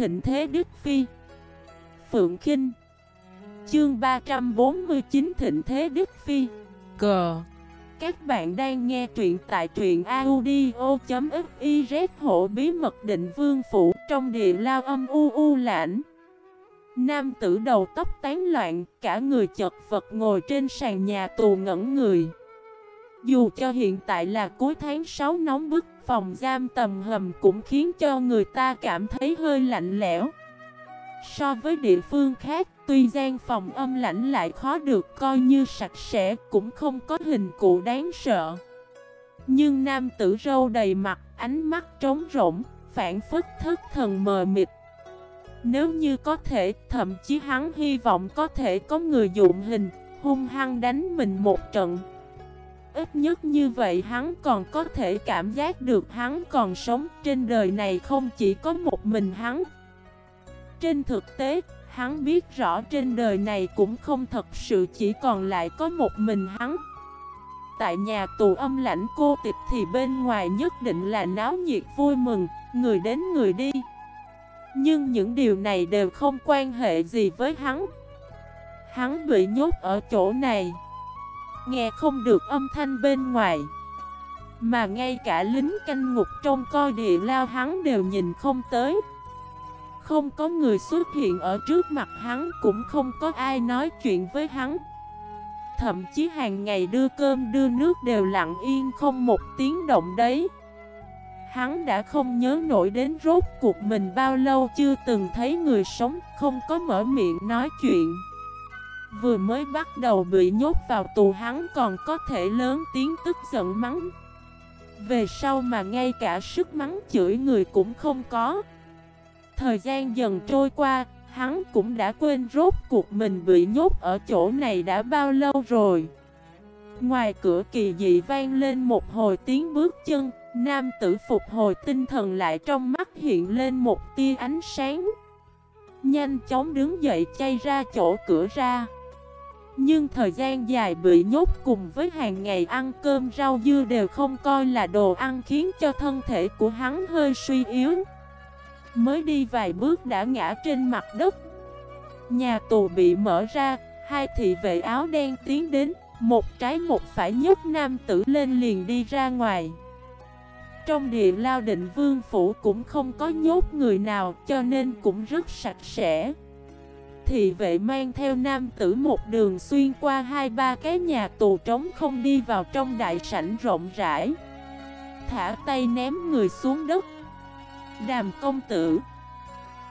thịnh thế Đức Phi. Phượng Kinh. Chương 349 Thịnh Thế Đức Phi. Cờ Các bạn đang nghe truyện tại truyện audio.xyz Hộ bí mật định vương phủ trong địa lao âm u u lãnh. Nam tử đầu tóc tán loạn, cả người chật vật ngồi trên sàn nhà tù ngẩn người. Dù cho hiện tại là cuối tháng 6 nóng bức, phòng giam tầm hầm cũng khiến cho người ta cảm thấy hơi lạnh lẽo So với địa phương khác, tuy gian phòng âm lãnh lại khó được coi như sạch sẽ, cũng không có hình cụ đáng sợ. Nhưng nam tử râu đầy mặt, ánh mắt trống rỗng, phản phức thất thần mờ mịt. Nếu như có thể, thậm chí hắn hy vọng có thể có người dụng hình, hung hăng đánh mình một trận. Ít nhất như vậy hắn còn có thể cảm giác được hắn còn sống trên đời này không chỉ có một mình hắn, trên thực tế, hắn biết rõ trên đời này cũng không thật sự chỉ còn lại có một mình hắn. Tại nhà tù âm lãnh cô tịch thì bên ngoài nhất định là náo nhiệt vui mừng, người đến người đi. Nhưng những điều này đều không quan hệ gì với hắn. Hắn bị nhốt ở chỗ này. Nghe không được âm thanh bên ngoài. Mà ngay cả lính canh ngục trong coi địa lao hắn đều nhìn không tới. Không có người xuất hiện ở trước mặt hắn, Cũng không có ai nói chuyện với hắn Thậm chí hàng ngày đưa cơm, đưa nước đều lặng yên không một tiếng động đấy Hắn đã không nhớ nổi đến rốt cuộc mình bao lâu chưa từng thấy người sống, Không có mở miệng nói chuyện Vừa mới bắt đầu bị nhốt vào tù hắn còn có thể lớn tiếng tức giận mắng Về sau mà ngay cả sức mắng chửi người cũng không có Thời gian dần trôi qua, hắn cũng đã quên rốt cuộc mình bị nhốt ở chỗ này đã bao lâu rồi. Ngoài cửa kỳ dị vang lên một hồi tiếng bước chân, nam tử phục hồi tinh thần lại trong mắt hiện lên một tia ánh sáng. Nhanh chóng đứng dậy chay ra chỗ cửa ra. Nhưng thời gian dài bị nhốt cùng với hàng ngày ăn cơm rau dưa đều không coi là đồ ăn khiến cho thân thể của hắn hơi suy yếu. Mới đi vài bước đã ngã trên mặt đất. Nhà tù bị mở ra, Hai thị vệ áo đen tiến đến, Một trái một phải nhấc nam tử lên liền đi ra ngoài. Trong địa lao định vương phủ cũng không có nhốt người nào, Cho nên cũng rất sạch sẽ. Thị vệ mang theo nam tử một đường xuyên qua hai ba cái nhà tù trống không đi vào trong đại sảnh rộng rãi. Thả tay ném người xuống đất. Đàm công tử.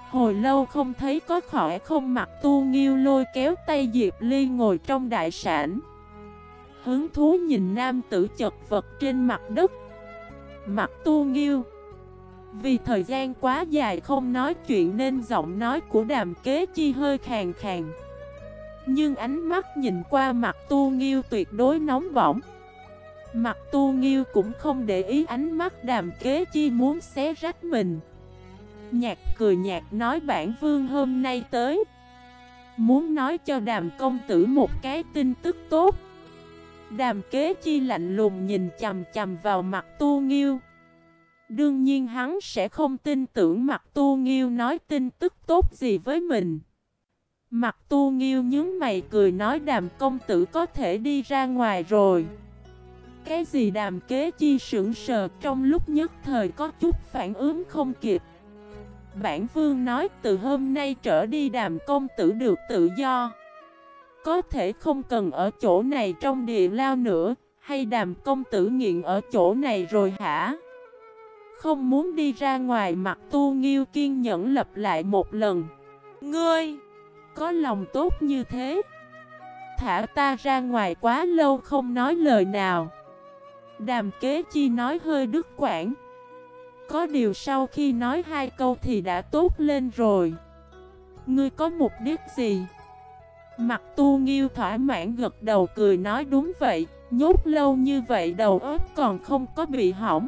Hồi lâu không thấy có khỏi không mặt tu nghiêu lôi kéo tay Diệp Ly ngồi trong đại sản Hứng thú nhìn nam tử chật vật trên mặt đất. Mặt tu nghiêu. Vì thời gian quá dài không nói chuyện nên giọng nói của đàm kế chi hơi khàn khàn. Nhưng ánh mắt nhìn qua mặt tu nghiêu tuyệt đối nóng bỏng. Mặt tu nghiêu cũng không để ý ánh mắt đàm kế chi muốn xé rách mình. Nhạc cười nhạt nói bản vương hôm nay tới. Muốn nói cho đàm công tử một cái tin tức tốt. Đàm kế chi lạnh lùng nhìn chầm chầm vào mặt tu nghiêu. Đương nhiên hắn sẽ không tin tưởng mặt tu nghiêu nói tin tức tốt gì với mình. Mặt tu nghiêu nhướng mày cười nói đàm công tử có thể đi ra ngoài rồi. Cái gì đàm kế chi sững sờ trong lúc nhất thời có chút phản ứng không kịp. Bản vương nói từ hôm nay trở đi đàm công tử được tự do. Có thể không cần ở chỗ này trong địa lao nữa, Hay đàm công tử nghiện ở chỗ này rồi hả? Không muốn đi ra ngoài mặt tu nghiêu kiên nhẫn lập lại một lần. Ngươi, Có lòng tốt như thế? Thả ta ra ngoài quá lâu không nói lời nào. Đàm kế chi nói hơi đứt quảng có điều sau khi nói hai câu thì đã tốt lên rồi. Ngươi có mục đích gì? Mặt tu nghiêu thỏa mãn gật đầu cười nói đúng vậy. Nhốt lâu như vậy đầu óc còn không có bị hỏng.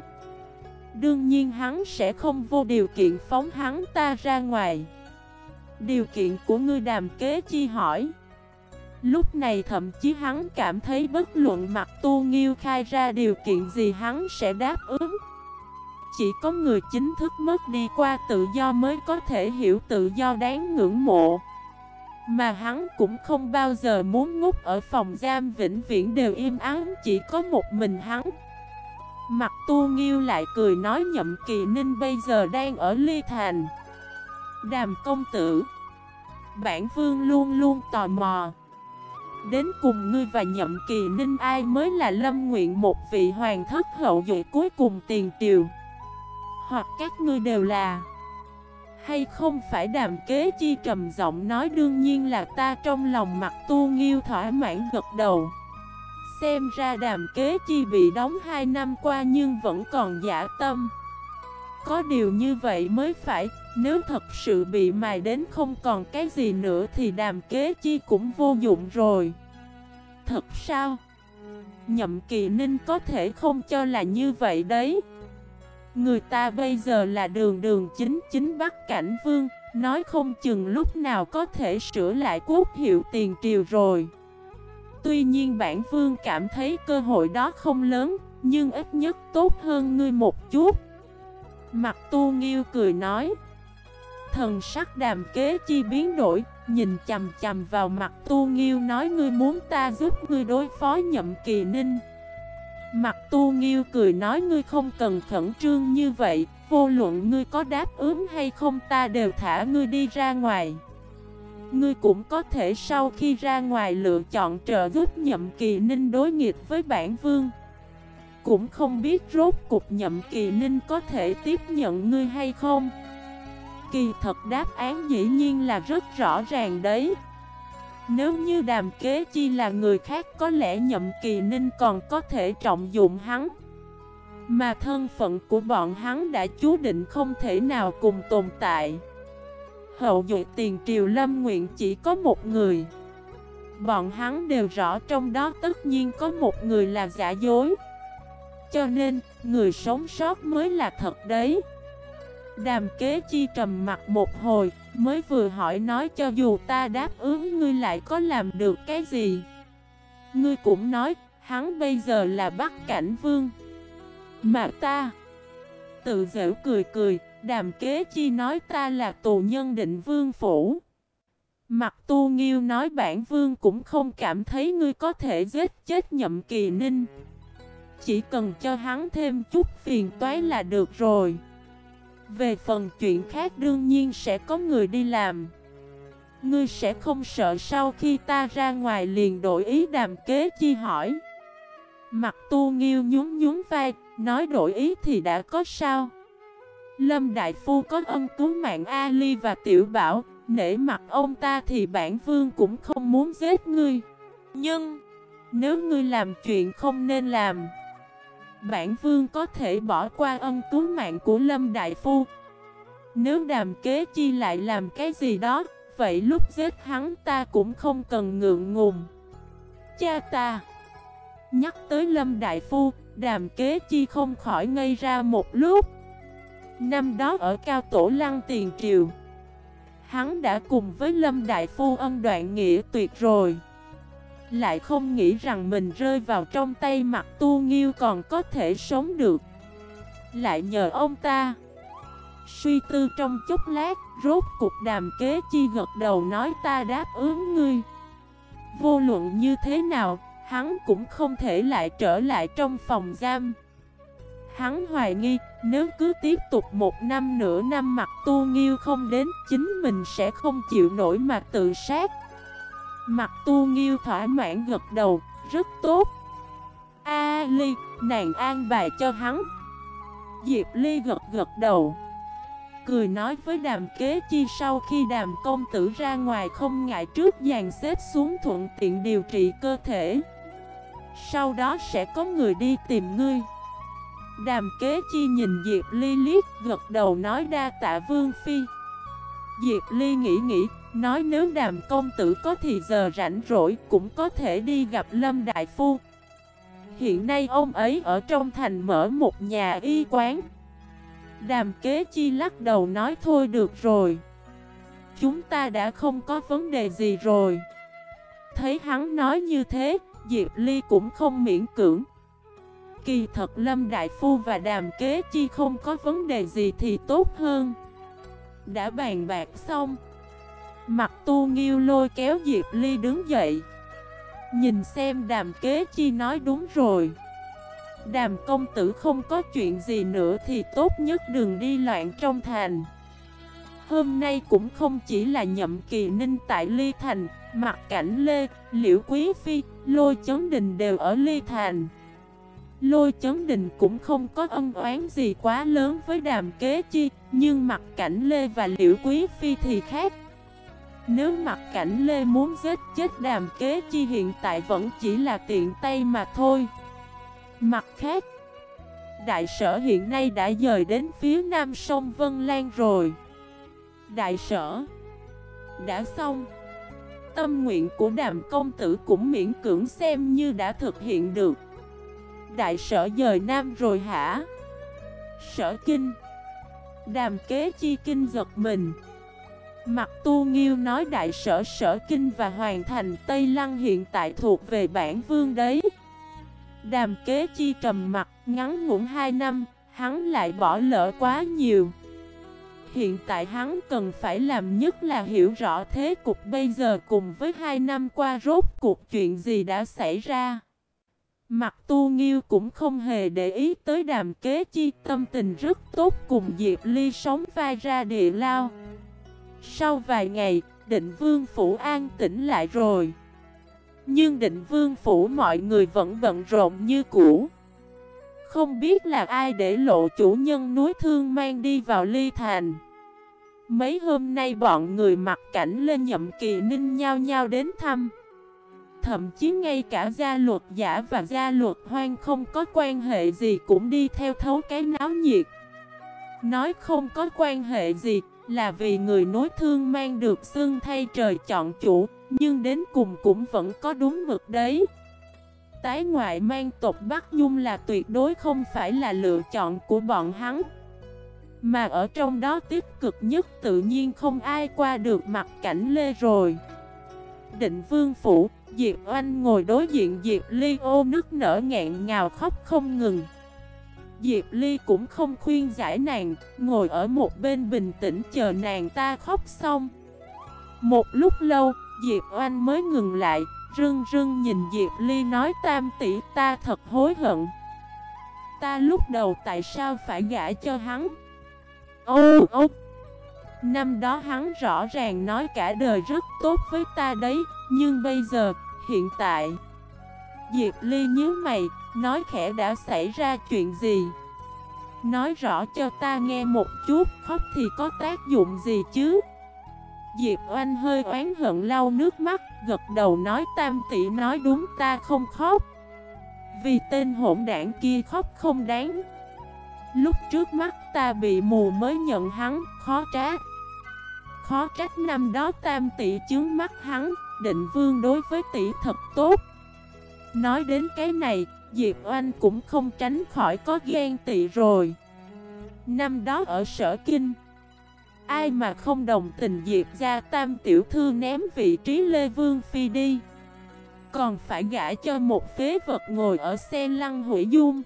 Đương nhiên hắn sẽ không vô điều kiện phóng hắn ta ra ngoài Điều kiện của ngươi đàm kế chi hỏi Lúc này thậm chí hắn cảm thấy bất luận mặt tu nghiêu khai ra điều kiện gì hắn sẽ đáp ứng chỉ có người chính thức mất đi qua tự do mới có thể hiểu tự do đáng ngưỡng mộ. Mà hắn cũng không bao giờ muốn ngút ở phòng giam vĩnh viễn đều im ắng, chỉ có một mình hắn. Mặt tu nghiêu lại cười nói nhậm kỳ ninh bây giờ đang ở ly thành. Đàm công tử, Bản vương luôn luôn tò mò. Đến cùng ngươi và nhậm kỳ ninh ai mới là lâm nguyện một vị hoàng thất hậu duệ cuối cùng tiền triều? Hoặc các ngươi đều là? Hay không phải đàm kế chi trầm giọng nói đương nhiên là ta trong lòng mặt tu nghiêu thỏa mãn gật đầu. Xem ra đàm kế chi bị đóng 2 năm qua nhưng vẫn còn giả tâm. Có điều như vậy mới phải, Nếu thật sự bị mài đến không còn cái gì nữa thì đàm kế chi cũng vô dụng rồi. Thật sao? Nhậm kỳ ninh có thể không cho là như vậy đấy. Người ta bây giờ là đường đường chính chính Bắc Cảnh Vương, Nói không chừng lúc nào có thể sửa lại quốc hiệu tiền triều rồi. Tuy nhiên bản vương cảm thấy cơ hội đó không lớn, Nhưng ít nhất tốt hơn ngươi một chút. Mặt tu nghiêu cười nói, Thần sắc đàm kế chi biến đổi, Nhìn chầm chầm vào mặt tu nghiêu nói ngươi muốn ta giúp ngươi đối phó nhậm kỳ ninh. Mặt tu nghiêu cười nói, ngươi không cần khẩn trương như vậy, Vô luận ngươi có đáp ứng hay không ta đều thả ngươi đi ra ngoài. Ngươi cũng có thể sau khi ra ngoài lựa chọn trợ giúp nhậm kỳ ninh đối nghịch với bản vương. Cũng không biết rốt cục nhậm kỳ ninh có thể tiếp nhận ngươi hay không. Kỳ thật đáp án dĩ nhiên là rất rõ ràng đấy. Nếu như đàm kế chi là người khác có lẽ nhậm kỳ ninh còn có thể trọng dụng hắn. Mà thân phận của bọn hắn đã chú định không thể nào cùng tồn tại. Hậu duệ tiền triều lâm nguyện chỉ có một người. Bọn hắn đều rõ trong đó tất nhiên có một người là giả dối. Cho nên, người sống sót mới là thật đấy. Đàm kế chi trầm mặt một hồi Mới vừa hỏi nói cho dù ta đáp ứng ngươi lại có làm được cái gì. Ngươi cũng nói Hắn bây giờ là Bắc Cảnh Vương. Mà ta Tự dễu cười cười Đàm kế chi nói ta là tù nhân định vương phủ. Mặt tu nghiêu nói bản vương cũng không cảm thấy ngươi có thể giết chết nhậm kỳ ninh. Chỉ cần cho hắn thêm chút phiền toái là được rồi. Về phần chuyện khác đương nhiên sẽ có người đi làm. Ngươi sẽ không sợ sau khi ta ra ngoài liền đổi ý đàm kế chi hỏi. Mặt tu nghiêu nhún nhún vai, Nói đổi ý thì đã có sao? Lâm Đại Phu có ân cứu mạng Ali và Tiểu Bảo, Nể mặt ông ta thì bản vương cũng không muốn giết ngươi. Nhưng, Nếu ngươi làm chuyện không nên làm, bản vương có thể bỏ qua ân cứu mạng của Lâm Đại Phu. Nếu đàm kế chi lại làm cái gì đó, Vậy lúc giết hắn ta cũng không cần ngượng ngùng. Cha ta, Nhắc tới Lâm Đại Phu, Đàm kế chi không khỏi ngây ra một lúc. Năm đó ở Cao Tổ Lăng Tiền Triều, Hắn đã cùng với Lâm Đại Phu ân đoạn nghĩa tuyệt rồi. Lại không nghĩ rằng mình rơi vào trong tay mặt tu nghiêu còn có thể sống được. Lại nhờ ông ta, Suy tư trong chốc lát, Rốt cục đàm kế chi gật đầu nói ta đáp ứng ngươi. Vô luận như thế nào, Hắn cũng không thể lại trở lại trong phòng giam. Hắn hoài nghi Nếu cứ tiếp tục một năm nửa năm mặt tu nghiêu không đến Chính mình sẽ không chịu nổi mà tự sát. Mặt tu nghiêu thỏa mãn gật đầu, rất tốt. A Ly, nàng an bài cho hắn. Diệp Ly gật gật đầu Cười nói với đàm kế chi sau khi đàm công tử ra ngoài không ngại trước dàn xếp xuống thuận tiện điều trị cơ thể. Sau đó sẽ có người đi tìm ngươi. Đàm kế chi nhìn Diệp Ly liếc, gật đầu nói đa tạ Vương Phi. Diệp Ly nghĩ nghĩ, Nói nếu đàm công tử có thì giờ rảnh rỗi cũng có thể đi gặp Lâm Đại Phu. Hiện nay ông ấy ở trong thành mở một nhà y quán. Đàm kế chi lắc đầu nói thôi được rồi. Chúng ta đã không có vấn đề gì rồi. Thấy hắn nói như thế, Diệp Ly cũng không miễn cưỡng. Kỳ thật Lâm Đại Phu và Đàm Kế Chi không có vấn đề gì thì tốt hơn. Đã bàn bạc xong Mặt tu nghiêu lôi kéo Diệp Ly đứng dậy. Nhìn xem Đàm Kế Chi nói đúng rồi. Đàm công tử không có chuyện gì nữa thì tốt nhất đừng đi loạn trong thành. Hôm nay cũng không chỉ là nhậm kỳ ninh tại Ly Thành Mặt cảnh Lê, Liễu Quý Phi, Lôi Chấn Đình đều ở Ly Thành. Lôi Chấn Đình cũng không có ân oán gì quá lớn với đàm kế chi, Nhưng mặt cảnh Lê và Liễu Quý Phi thì khác. Nếu mặt cảnh Lê muốn giết chết đàm kế chi hiện tại vẫn chỉ là tiện tay mà thôi. Mặt khác, Đại sở hiện nay đã dời đến phía nam sông Vân Lan rồi. Đại sở, Đã xong. Tâm nguyện của đàm công tử cũng miễn cưỡng xem như đã thực hiện được. Đại sở dời nam rồi hả? Sở kinh. Đàm kế chi kinh giật mình. Mặt tu nghiêu nói đại sở sở kinh và hoàn thành Tây Lăng hiện tại thuộc về bản vương đấy. Đàm kế chi trầm mặt ngắn ngủn 2 năm, Hắn lại bỏ lỡ quá nhiều. Hiện tại hắn cần phải làm nhất là hiểu rõ thế cục bây giờ cùng với hai năm qua rốt cuộc chuyện gì đã xảy ra. Mặt tu nghiêu cũng không hề để ý tới đàm kế chi tâm tình rất tốt cùng Diệp Ly sống vai ra địa lao. Sau vài ngày, định vương phủ an tĩnh lại rồi. Nhưng định vương phủ mọi người vẫn bận rộn như cũ. Không biết là ai để lộ chủ nhân núi thương mang đi vào ly thành Mấy hôm nay bọn người mặc cảnh lên nhậm kỳ ninh nhau nhau đến thăm Thậm chí ngay cả gia luật giả và gia luật hoang không có quan hệ gì cũng đi theo thấu cái náo nhiệt. Nói không có quan hệ gì là vì người nối thương mang được xương thay trời chọn chủ Nhưng đến cùng cũng vẫn có đúng mực đấy. Tái ngoại mang tộc Bắc Nhung là tuyệt đối không phải là lựa chọn của bọn hắn. Mà ở trong đó tích cực nhất tự nhiên không ai qua được mặt cảnh Lê rồi. Định Vương Phủ, Diệp Oanh ngồi đối diện Diệp Ly ô nước nở ngẹn ngào khóc không ngừng. Diệp Ly cũng không khuyên giải nàng, ngồi ở một bên bình tĩnh chờ nàng ta khóc xong. Một lúc lâu, Diệp Oanh mới ngừng lại, Rưng rưng nhìn Diệp Ly nói tam tỷ ta thật hối hận. Ta lúc đầu tại sao phải gả cho hắn? Ô ô Năm đó hắn rõ ràng nói cả đời rất tốt với ta đấy Nhưng bây giờ, hiện tại Diệp Ly nhớ mày, nói khẽ đã xảy ra chuyện gì Nói rõ cho ta nghe một chút, khóc thì có tác dụng gì chứ Diệp Oanh hơi oán hận lau nước mắt, gật đầu nói tam tỷ nói đúng ta không khóc. Vì tên hỗn đảng kia khóc không đáng. Lúc trước mắt ta bị mù mới nhận hắn, khó trách. Khó trách năm đó tam tỷ chướng mắt hắn, định vương đối với tỷ thật tốt. Nói đến cái này, Diệp Oanh cũng không tránh khỏi có ghen tị rồi. Năm đó ở sở kinh Ai mà không đồng tình Diệp ra tam tiểu thư ném vị trí Lê Vương Phi đi Còn phải gả cho một phế vật ngồi ở xe lăng hủy dung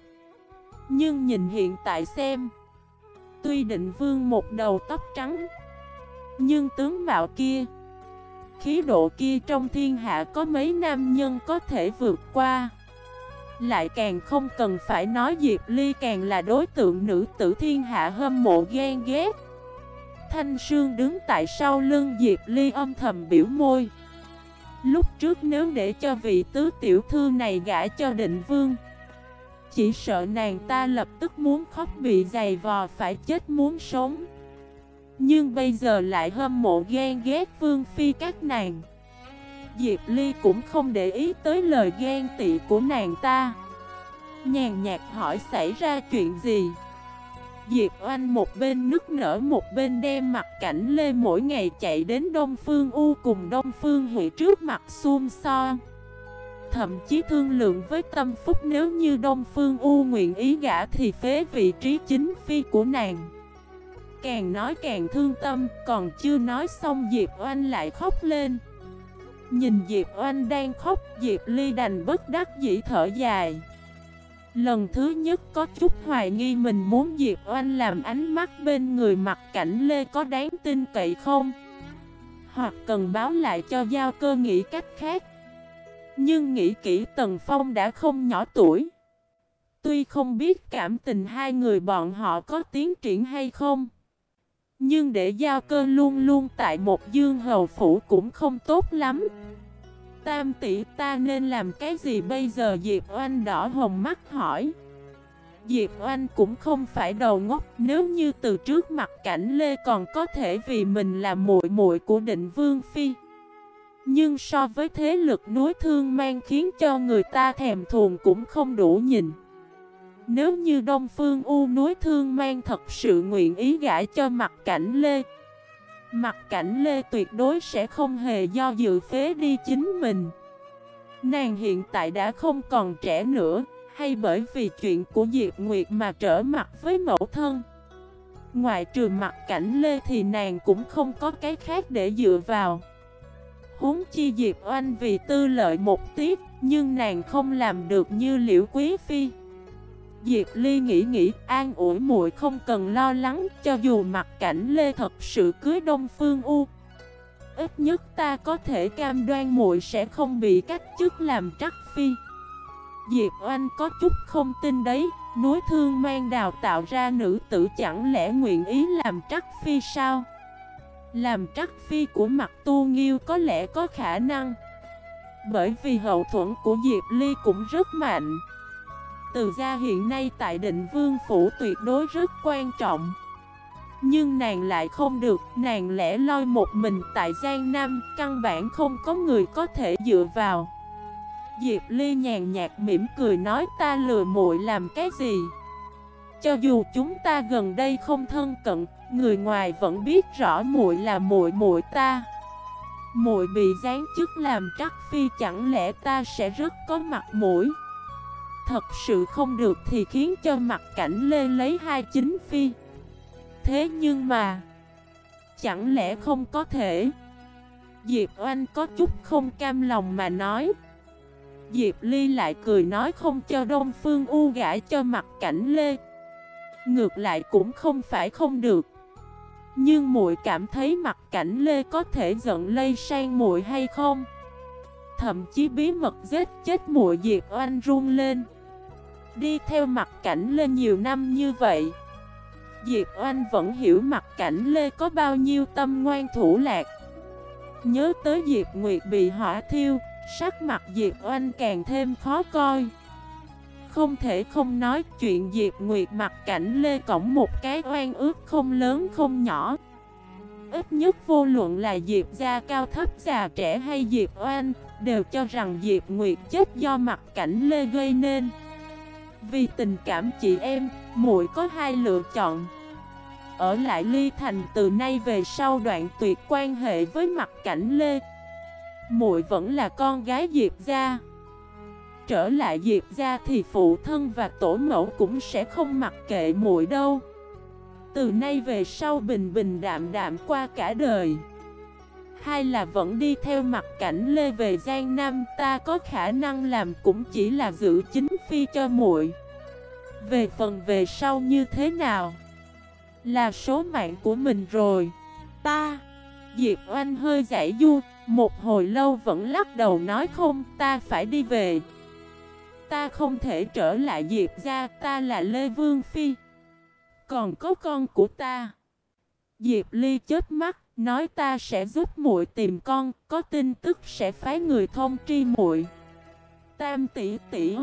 Nhưng nhìn hiện tại xem Tuy định vương một đầu tóc trắng nhưng tướng mạo kia, Khí độ kia trong thiên hạ có mấy nam nhân có thể vượt qua? Lại càng không cần phải nói Diệp Ly càng là đối tượng nữ tử thiên hạ hâm mộ ghen ghét. Thanh Sương đứng tại sau lưng Diệp Ly âm thầm biểu môi. Lúc trước nếu để cho vị tứ tiểu thư này gã cho định vương, Chỉ sợ nàng ta lập tức muốn khóc bị dày vò phải chết muốn sống. Nhưng bây giờ lại hâm mộ ghen ghét vương phi các nàng Diệp Ly cũng không để ý tới lời ghen tị của nàng ta Nhàn nhạt hỏi xảy ra chuyện gì Diệp Oanh một bên nức nở một bên đem mặt cảnh Lê mỗi ngày chạy đến Đông Phương U cùng Đông Phương Huệ trước mặt xuông so. Thậm chí thương lượng với tâm phúc nếu như Đông Phương U nguyện ý gả thì phế vị trí chính phi của nàng. Càng nói càng thương tâm, còn chưa nói xong Diệp Oanh lại khóc lên. Nhìn Diệp Oanh đang khóc, Diệp Ly đành bất đắc dĩ thở dài. Lần thứ nhất có chút hoài nghi mình muốn Diệp Oanh làm ánh mắt bên người mặt cảnh Lê có đáng tin cậy không? Hoặc cần báo lại cho giao cơ nghĩ cách khác Nhưng nghĩ kỹ Tần Phong đã không nhỏ tuổi Tuy không biết cảm tình hai người bọn họ có tiến triển hay không nhưng để giao cơ luôn luôn tại một dương hầu phủ cũng không tốt lắm. Tam tỷ, ta nên làm cái gì bây giờ? Diệp Oanh đỏ hồng mắt hỏi. Diệp Oanh cũng không phải đầu ngốc, Nếu như từ trước mặt cảnh Lê còn có thể vì mình là muội muội của định Vương Phi. Nhưng so với thế lực núi thương mang khiến cho người ta thèm thuồng cũng không đủ nhìn. Nếu như Đông Phương U núi thương mang thật sự nguyện ý gãi cho mặt cảnh Lê, Mặt cảnh Lê tuyệt đối sẽ không hề do dự phế đi chính mình. Nàng hiện tại đã không còn trẻ nữa, Hay bởi vì chuyện của Diệp Nguyệt mà trở mặt với mẫu thân. Ngoại trừ mặt cảnh Lê thì nàng cũng không có cái khác để dựa vào. Huống chi Diệp Oanh vì tư lợi một tiết, Nhưng nàng không làm được như liễu quý phi. Diệp Ly nghĩ nghĩ, an ủi muội không cần lo lắng, cho dù mặt cảnh Lê thật sự cưới Đông Phương U. Ít nhất ta có thể cam đoan muội sẽ không bị cách chức làm trắc phi. Diệp Oanh có chút không tin đấy, núi thương mang đào tạo ra nữ tử chẳng lẽ nguyện ý làm trắc phi sao? Làm trắc phi của mặt tu nghiêu có lẽ có khả năng Bởi vì hậu thuẫn của Diệp Ly cũng rất mạnh từ gia hiện nay tại định vương phủ tuyệt đối rất quan trọng. Nhưng nàng lại không được, nàng lẻ loi một mình tại Giang Nam Căn bản không có người có thể dựa vào. Diệp Ly nhàn nhạt mỉm cười nói ta lừa muội làm cái gì? Cho dù chúng ta gần đây không thân cận Người ngoài vẫn biết rõ muội là muội muội ta. Muội bị giáng chức làm trắc phi chẳng lẽ ta sẽ rất có mặt mũi? Thật sự không được thì khiến cho mặt cảnh lê lấy hai chính phi. Thế nhưng mà, Chẳng lẽ không có thể? Diệp Oanh có chút không cam lòng mà nói. Diệp Ly lại cười nói không cho Đông Phương U gãi cho mặt cảnh Lê. Ngược lại cũng không phải không được. Nhưng muội cảm thấy mặt cảnh Lê có thể giận lây sang muội hay không? Thậm chí bí mật giết chết muội Diệp Oanh run lên. Đi theo mặt cảnh Lê nhiều năm như vậy. Diệp Oanh vẫn hiểu mặt cảnh Lê có bao nhiêu tâm ngoan thủ lạc. Nhớ tới Diệp Nguyệt bị hỏa thiêu, Sắc mặt Diệp Oanh càng thêm khó coi. Không thể không nói chuyện Diệp Nguyệt mặt cảnh Lê cổng một cái oan ước không lớn không nhỏ. Ít nhất vô luận là Diệp gia cao thấp, già trẻ hay Diệp Oanh Đều cho rằng Diệp Nguyệt chết do mặt cảnh Lê gây nên vì tình cảm chị em, muội có hai lựa chọn. Ở lại Ly Thành từ nay về sau đoạn tuyệt quan hệ với mặt cảnh Lê. Muội vẫn là con gái Diệp gia. Trở lại Diệp gia thì phụ thân và tổ mẫu cũng sẽ không mặc kệ muội đâu. Từ nay về sau bình bình đạm đạm qua cả đời hai là vẫn đi theo mặt cảnh Lê về Giang Nam Ta có khả năng làm cũng chỉ là giữ chính phi cho muội. Về phần về sau như thế nào? Là số mạng của mình rồi. Ta Diệp Oanh hơi giải du Một hồi lâu vẫn lắc đầu nói không Ta phải đi về. Ta không thể trở lại Diệp ra Ta là Lê Vương Phi. Còn có con của ta. Diệp Ly chết mắt, nói ta sẽ giúp muội tìm con, có tin tức sẽ phái người thông tri muội. Tam tỷ tỷ.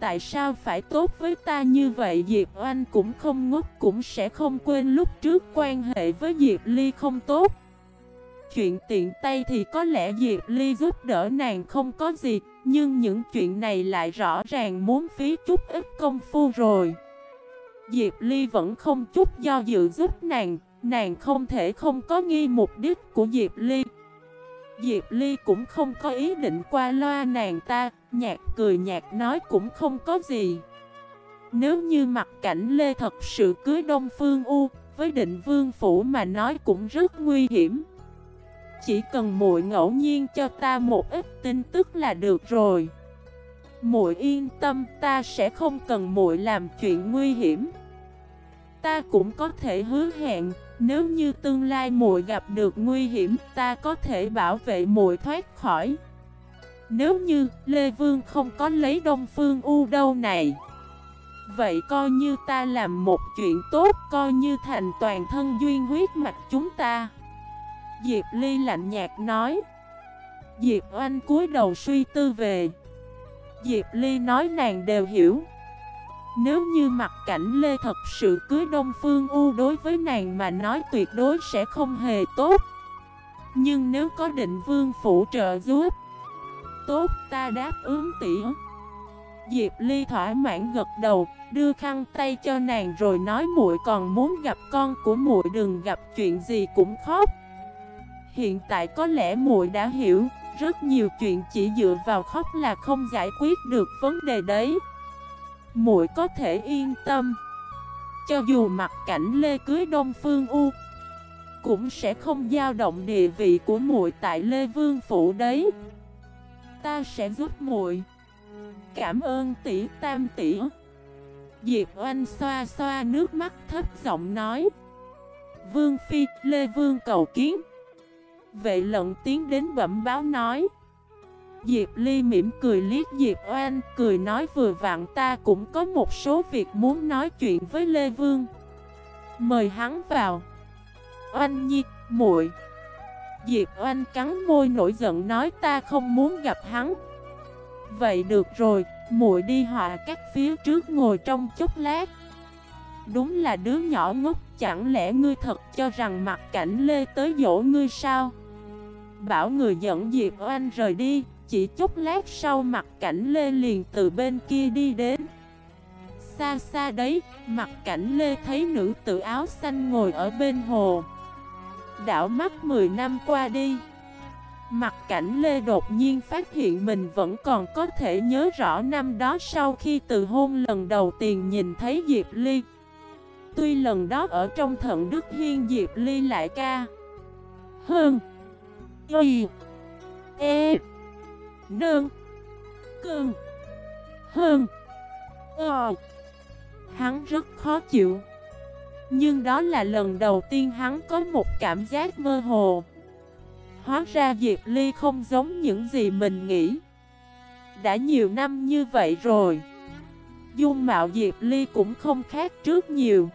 Tại sao phải tốt với ta như vậy Diệp Oanh cũng không ngốc cũng sẽ không quên lúc trước quan hệ với Diệp Ly không tốt Chuyện tiện tay thì có lẽ Diệp Ly giúp đỡ nàng không có gì Nhưng những chuyện này lại rõ ràng muốn phí chút ít công phu rồi Diệp Ly vẫn không chút do dự giúp nàng, nàng không thể không có nghi mục đích của Diệp Ly. Diệp Ly cũng không có ý định qua loa nàng ta, nhạc cười nhạc nói cũng không có gì. Nếu như mặt cảnh Lê thật sự cưới Đông Phương U, với định vương phủ mà nói cũng rất nguy hiểm. Chỉ cần muội ngẫu nhiên cho ta một ít tin tức là được rồi. Muội yên tâm, ta sẽ không cần muội làm chuyện nguy hiểm. Ta cũng có thể hứa hẹn, nếu như tương lai muội gặp được nguy hiểm, ta có thể bảo vệ muội thoát khỏi. Nếu như Lê Vương không có lấy Đông Phương U đâu này Vậy coi như ta làm một chuyện tốt Coi như thành toàn thân duyên huyết mạch chúng ta. Diệp Ly lạnh nhạt nói. Diệp Oanh cúi đầu suy tư về. Diệp Ly nói nàng đều hiểu. Nếu như mặt cảnh Lê thật sự cưới Đông Phương U đối với nàng mà nói tuyệt đối sẽ không hề tốt. Nhưng nếu có định vương phụ trợ giúp, Tốt ta đáp ứng tỉ. Diệp Ly thỏa mãn gật đầu, Đưa khăn tay cho nàng rồi nói muội còn muốn gặp con của muội đừng gặp chuyện gì cũng khóc. Hiện tại có lẽ muội đã hiểu, Rất nhiều chuyện chỉ dựa vào khóc là không giải quyết được vấn đề đấy muội có thể yên tâm Cho dù mặt cảnh Lê cưới Đông Phương U Cũng sẽ không dao động địa vị của muội tại Lê Vương Phủ đấy Ta sẽ giúp muội. Cảm ơn tỷ tam tỷ. Diệp Oanh xoa xoa nước mắt thấp giọng nói. Vương Phi, Lê Vương cầu kiến. Vệ lận tiến đến bẩm báo nói. Diệp Ly mỉm cười liếc Diệp Oanh, cười nói vừa vặn ta cũng có một số việc muốn nói chuyện với Lê Vương. Mời hắn vào. Oanh Nhi, muội. Diệp Oanh cắn môi nổi giận nói ta không muốn gặp hắn. Vậy được rồi, muội đi họa các phía trước ngồi trong chốc lát. Đúng là đứa nhỏ ngốc Chẳng lẽ ngươi thật cho rằng mặt cảnh Lê tới dỗ ngươi sao? Bảo người dẫn Diệp Oanh rời đi. Chỉ chút lát sau mặt cảnh Lê liền từ bên kia đi đến. Xa xa đấy, mặt cảnh Lê thấy nữ tử áo xanh ngồi ở bên hồ. Đảo mắt 10 năm qua đi Mặt cảnh Lê đột nhiên phát hiện mình vẫn còn có thể nhớ rõ năm đó sau khi từ hôn lần đầu tiên nhìn thấy Diệp Ly. Tuy lần đó ở trong thận Đức Hiên Diệp Ly lại ca. Hơn. Y. E. Nương Cương Hơn Ờ Hắn rất khó chịu. Nhưng đó là lần đầu tiên hắn có một cảm giác mơ hồ. Hóa ra Diệp Ly không giống những gì mình nghĩ. Đã nhiều năm như vậy rồi, Dung mạo Diệp Ly cũng không khác trước nhiều.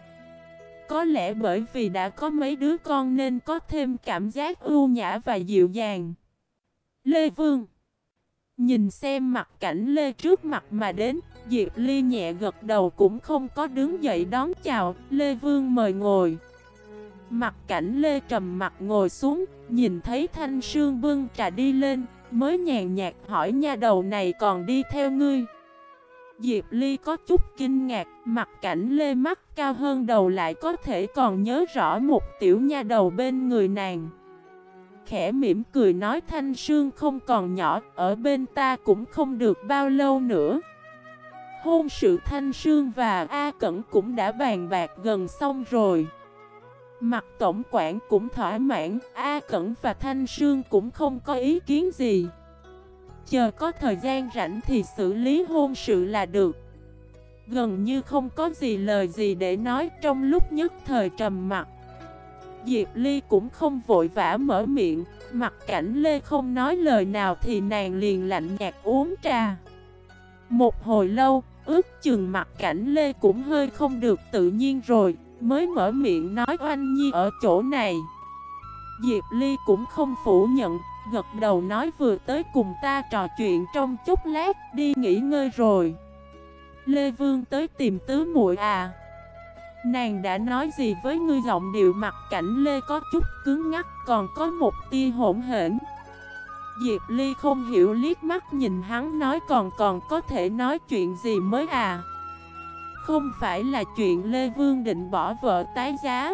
Có lẽ bởi vì đã có mấy đứa con nên có thêm cảm giác ưu nhã và dịu dàng. Lê Vương Nhìn xem mặt cảnh Lê trước mặt mà đến Diệp Ly nhẹ gật đầu cũng không có đứng dậy đón chào, Lê Vương mời ngồi. Mặt cảnh Lê trầm mặt ngồi xuống, nhìn thấy Thanh Sương bưng trà đi lên, mới nhàn nhạt hỏi nha đầu này còn đi theo ngươi. Diệp Ly có chút kinh ngạc, mặt cảnh Lê mắt cao hơn đầu lại có thể còn nhớ rõ một tiểu nha đầu bên người nàng. Khẽ mỉm cười nói Thanh Sương không còn nhỏ, ở bên ta cũng không được bao lâu nữa. Hôn sự Thanh Sương và A Cẩn cũng đã bàn bạc gần xong rồi. Mặt tổng quản cũng thỏa mãn A Cẩn và Thanh Sương cũng không có ý kiến gì. Chờ có thời gian rảnh thì xử lý hôn sự là được. Gần như không có gì lời gì để nói trong lúc nhất thời trầm mặt Diệp Ly cũng không vội vã mở miệng Mặt cảnh Lê không nói lời nào thì nàng liền lạnh nhạt uống trà. Một hồi lâu, Ước chừng mặt cảnh Lê cũng hơi không được tự nhiên rồi Mới mở miệng nói oanh nhi ở chỗ này. Diệp Ly cũng không phủ nhận Gật đầu nói vừa tới cùng ta trò chuyện trong chút lát Đi nghỉ ngơi rồi. Lê Vương tới tìm tứ muội à. Nàng đã nói gì với ngươi giọng điệu mặt cảnh Lê có chút cứng ngắc, Còn có một tia hỗn hển. Diệp Ly không hiểu liếc mắt nhìn hắn nói còn còn có thể nói chuyện gì mới à? Không phải là chuyện Lê Vương định bỏ vợ tái giá.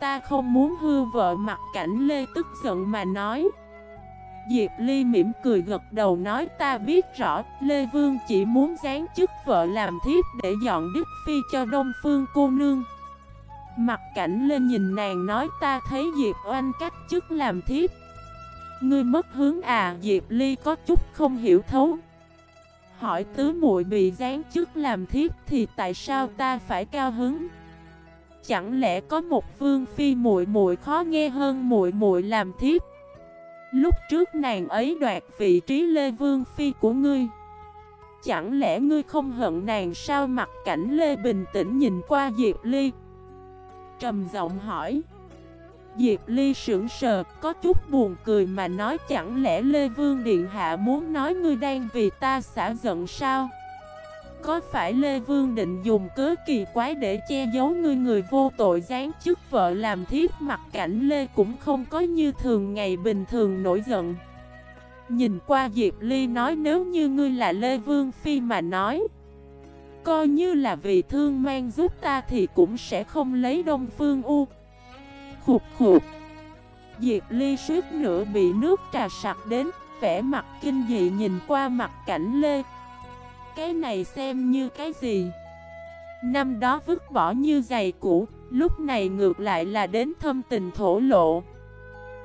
Ta không muốn hư vợ, mặt cảnh Lê tức giận mà nói. Diệp Ly mỉm cười gật đầu nói, ta biết rõ, Lê Vương chỉ muốn gián chức vợ làm thiếp để dọn Đức Phi cho Đông Phương cô nương Mặt cảnh lên nhìn nàng nói, ta thấy Diệp Oanh cách chức làm thiếp Ngươi mất hướng à Diệp Ly có chút không hiểu thấu Hỏi tứ muội bị giáng chức làm thiếp thì tại sao ta phải cao hứng? Chẳng lẽ có một vương phi muội muội khó nghe hơn muội muội làm thiếp? Lúc trước nàng ấy đoạt vị trí Lê Vương Phi của ngươi. Chẳng lẽ ngươi không hận nàng sao mặt cảnh Lê bình tĩnh nhìn qua Diệp Ly? Trầm giọng hỏi. Diệp Ly sững sờ, có chút buồn cười mà nói, chẳng lẽ Lê Vương Điện Hạ muốn nói ngươi đang vì ta xả giận sao? Có phải Lê Vương định dùng cớ kỳ quái để che giấu ngươi người vô tội gián chức vợ làm thiếp? Mặt cảnh Lê cũng không có như thường ngày bình thường nổi giận. Nhìn qua Diệp Ly nói nếu như ngươi là Lê Vương Phi mà nói, Coi như là vì thương mang giúp ta thì cũng sẽ không lấy Đông Phương U. Khục khục. Diệp Ly suýt nữa bị nước trà sặc đến, Vẻ mặt kinh dị nhìn qua mặt cảnh Lê cái này xem như cái gì? Năm đó vứt bỏ như giày cũ, lúc này ngược lại là đến thâm tình thổ lộ.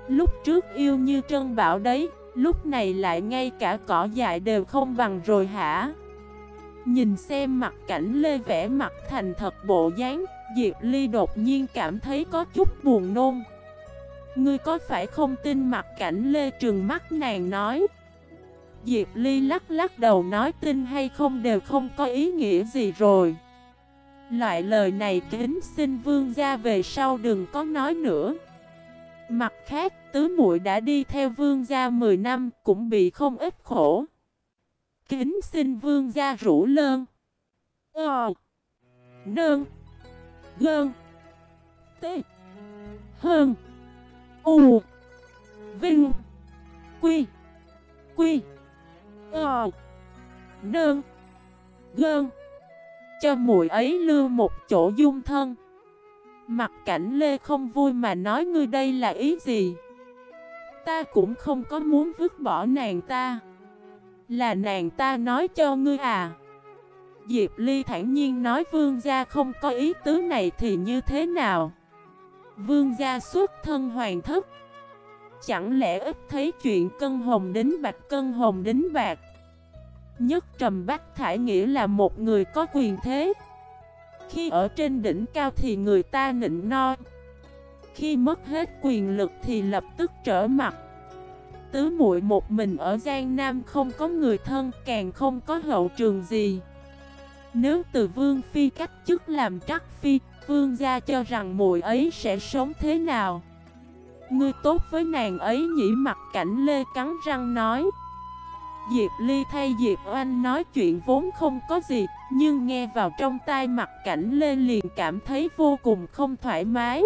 Lúc trước yêu như trân bảo đấy, lúc này lại ngay cả cỏ dại đều không bằng rồi hả? Nhìn xem mặt cảnh Lê vẽ mặt thành thật bộ dáng, Diệp Ly đột nhiên cảm thấy có chút buồn nôn. Ngươi có phải không tin mặt cảnh Lê trừng mắt nàng nói? Diệp Ly lắc lắc đầu nói tin hay không đều không có ý nghĩa gì rồi. Loại lời này kính xin vương gia về sau đừng có nói nữa. Mặt khác, tứ muội đã đi theo vương gia 10 năm cũng bị không ít khổ. Kính xin vương gia rủ lơn. Ờ. Nơn Gơn. T Hơn. U. Vinh. Quy. Quy. Ờ Nơn Gơn. Cho muội ấy lưu một chỗ dung thân. Mặt cảnh Lê không vui mà nói ngươi đây là ý gì? Ta cũng không có muốn vứt bỏ nàng ta. Là nàng ta nói cho ngươi à? Diệp Ly thản nhiên nói vương gia không có ý tứ này thì như thế nào? Vương gia xuất thân hoàng thất. Chẳng lẽ ít thấy chuyện cân hồng đính bạc, cân hồng đính bạc? Nhất trầm bách thải nghĩa là một người có quyền thế. Khi ở trên đỉnh cao thì người ta nịnh no. Khi mất hết quyền lực thì lập tức trở mặt. Tứ muội một mình ở Giang Nam không có người thân, càng không có hậu trường gì. Nếu từ Vương Phi cách chức làm trắc Phi, Vương gia cho rằng muội ấy sẽ sống thế nào? Ngươi tốt với nàng ấy nhỉ mặt cảnh lê cắn răng nói. Diệp Ly thay Diệp Oanh nói chuyện vốn không có gì Nhưng nghe vào trong tai mặt cảnh lê liền cảm thấy vô cùng không thoải mái.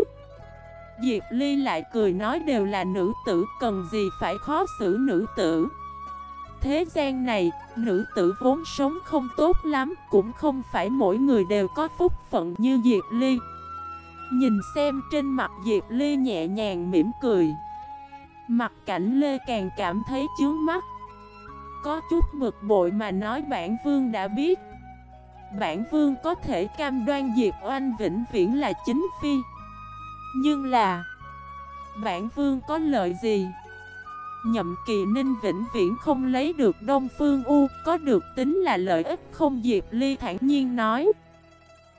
Diệp Ly lại cười nói đều là nữ tử cần gì phải khó xử nữ tử. Thế gian này, nữ tử vốn sống không tốt lắm Cũng không phải mỗi người đều có phúc phận như Diệp Ly. Nhìn xem trên mặt Diệp Ly nhẹ nhàng mỉm cười. Mặt cảnh Lê càng cảm thấy chướng mắt. Có chút mực bội mà nói bản vương đã biết. Bản vương có thể cam đoan Diệp Oanh vĩnh viễn là chính phi. Nhưng là Bản vương có lợi gì? Nhậm kỳ ninh vĩnh viễn không lấy được Đông Phương U Có được tính là lợi ích không? Diệp Ly thản nhiên nói.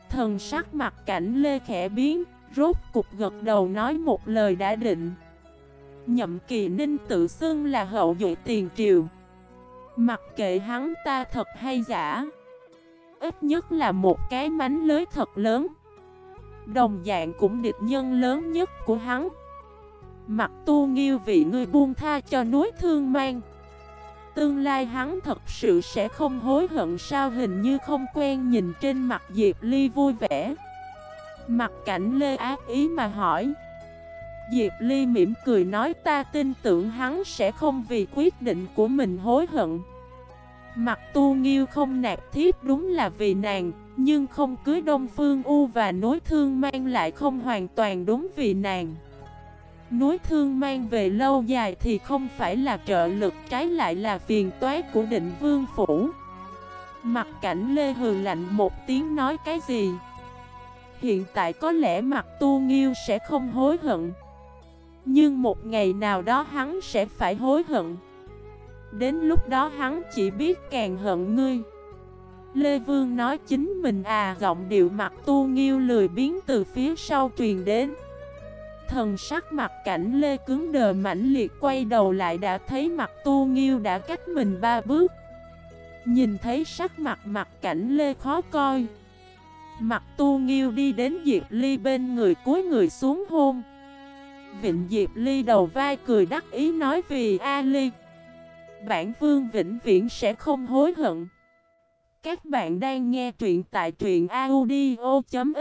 Thần sắc mặt cảnh lê khẽ biến, rốt cục gật đầu nói một lời đã định. Nhậm kỳ ninh tự xưng là hậu dội tiền triều. Mặc kệ hắn ta thật hay giả. Ít nhất là một cái mánh lưới thật lớn. Đồng dạng cũng địch nhân lớn nhất của hắn. Mặt tu nghiêu vị người buông tha cho núi thương mang. Tương lai hắn thật sự sẽ không hối hận sao hình như không quen nhìn trên mặt Diệp Ly vui vẻ Mặt cảnh Lê ác ý mà hỏi Diệp Ly mỉm cười nói ta tin tưởng hắn sẽ không vì quyết định của mình hối hận. Mặt tu nghiêu không nạp thiếp đúng là vì nàng, Nhưng không cưới Đông Phương U và nối thương mang lại không hoàn toàn đúng vì nàng. Núi thương mang về lâu dài thì không phải là trợ lực, trái lại là phiền toái của định vương phủ. Mặt cảnh Lê Hừ lạnh một tiếng nói cái gì? Hiện tại có lẽ mặt tu nghiêu sẽ không hối hận. Nhưng một ngày nào đó hắn sẽ phải hối hận. Đến lúc đó hắn chỉ biết càng hận ngươi. Lê Vương nói chính mình à Giọng điệu mặt tu nghiêu lười biến từ phía sau truyền đến. Thần sắc mặt cảnh Lê cứng đờ mãnh liệt quay đầu lại đã thấy mặt tu nghiêu đã cách mình ba bước. Nhìn thấy sắc mặt mặt cảnh Lê khó coi. Mặt tu nghiêu đi đến Diệp Ly bên người cuối người xuống hôn. Vịnh Diệp Ly đầu vai cười đắc ý nói vì A Ly Bản vương vĩnh viễn sẽ không hối hận. Các bạn đang nghe truyện tại truyện audio.fif